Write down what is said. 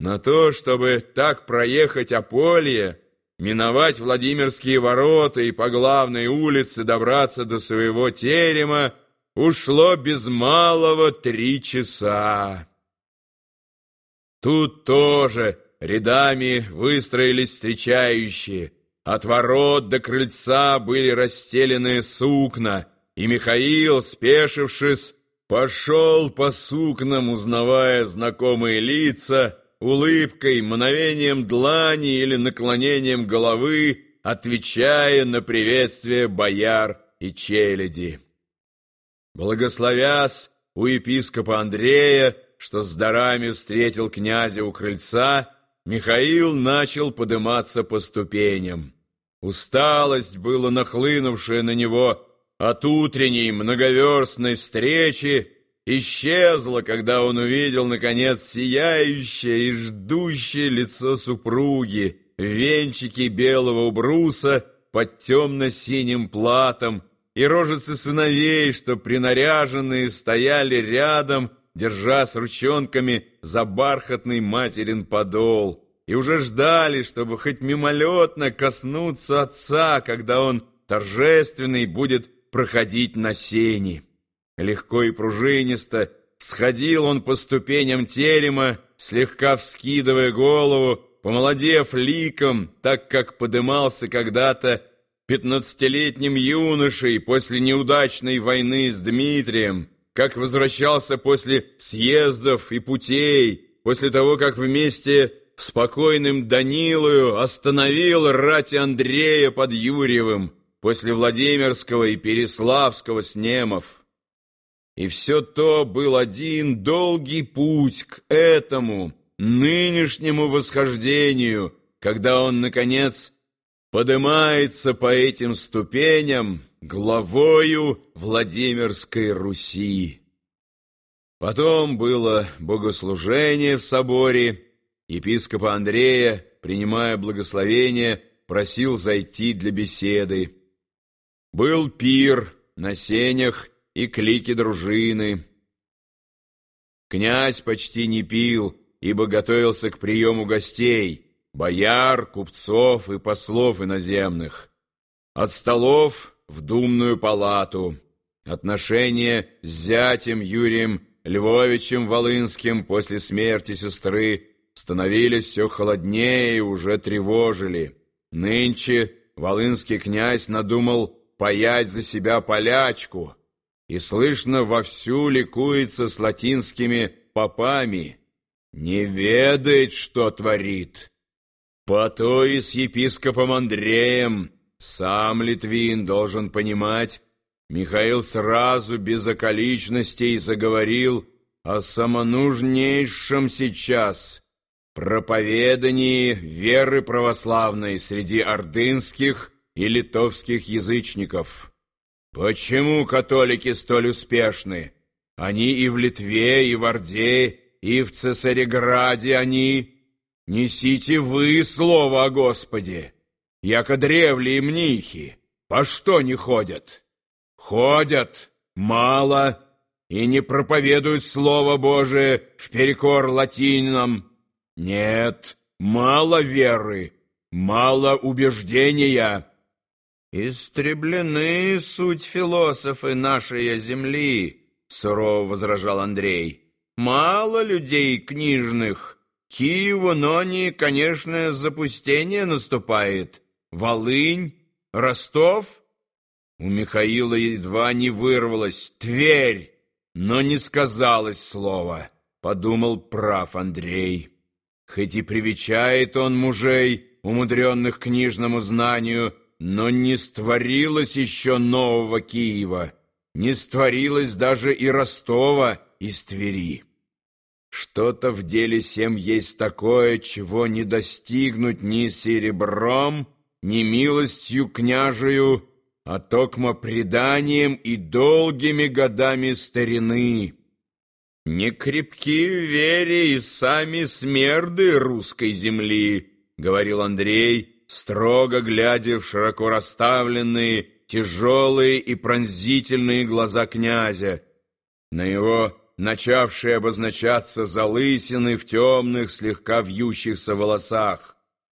На то, чтобы так проехать Аполье, миновать Владимирские ворота и по главной улице добраться до своего терема, ушло без малого три часа. Тут тоже рядами выстроились встречающие. От ворот до крыльца были расстелены сукна, и Михаил, спешившись, пошел по сукнам, узнавая знакомые лица, улыбкой, мгновением длани или наклонением головы, отвечая на приветствие бояр и челяди. Благословясь у епископа Андрея, что с дарами встретил князя у крыльца, Михаил начал подниматься по ступеням. Усталость была нахлынувшая на него от утренней многоверстной встречи, исчезла, когда он увидел, наконец, сияющее и ждущее лицо супруги в венчике белого убруса под темно-синим платом и рожицы сыновей, что принаряженные стояли рядом, держа с ручонками за бархатный материн подол, и уже ждали, чтобы хоть мимолетно коснуться отца, когда он торжественный будет проходить на сени. Легко и пружинисто сходил он по ступеням терема, слегка вскидывая голову, помолодев ликом, так как подымался когда-то пятнадцатилетним юношей после неудачной войны с Дмитрием, как возвращался после съездов и путей, после того, как вместе с покойным Данилою остановил рать Андрея под Юрьевым, после Владимирского и Переславского снемов. И все то был один долгий путь к этому нынешнему восхождению, когда он, наконец, поднимается по этим ступеням главою Владимирской Руси. Потом было богослужение в соборе, епископа Андрея, принимая благословение, просил зайти для беседы. Был пир на сенях, и клики дружины. Князь почти не пил, ибо готовился к приему гостей, бояр, купцов и послов иноземных. От столов в думную палату. Отношения с зятем Юрием Львовичем Волынским после смерти сестры становились все холоднее и уже тревожили. Нынче волынский князь надумал паять за себя полячку — и слышно вовсю ликуется с латинскими попами. Не ведает, что творит. По то и с епископом Андреем, сам Литвин должен понимать, Михаил сразу без околичностей заговорил о самонужнейшем сейчас проповедании веры православной среди ордынских и литовских язычников. Почему католики столь успешны? Они и в Литве, и в Орде, и в Цесареграде они. Несите вы слово о Господе. Яко древлие мнихи, по что не ходят? Ходят мало и не проповедуют Слово Божие вперекор латинам. Нет, мало веры, мало убеждения. «Истреблены суть философы нашей земли», — сурово возражал Андрей. «Мало людей книжных. Киеву, но не, конечно, запустение наступает. Волынь, Ростов?» У Михаила едва не вырвалось «Тверь», но не сказалось слова. Подумал прав Андрей. Хоть и привечает он мужей, умудренных книжному знанию, — но не створилось еще нового Киева, не створилось даже и Ростова из Твери. Что-то в деле сем есть такое, чего не достигнуть ни серебром, ни милостью княжию, а токмо преданием и долгими годами старины. Не крепки в вере и сами смерды русской земли, — говорил Андрей, — строго глядя в широко расставленные, тяжелые и пронзительные глаза князя. На его начавшие обозначаться залысины в темных, слегка вьющихся волосах.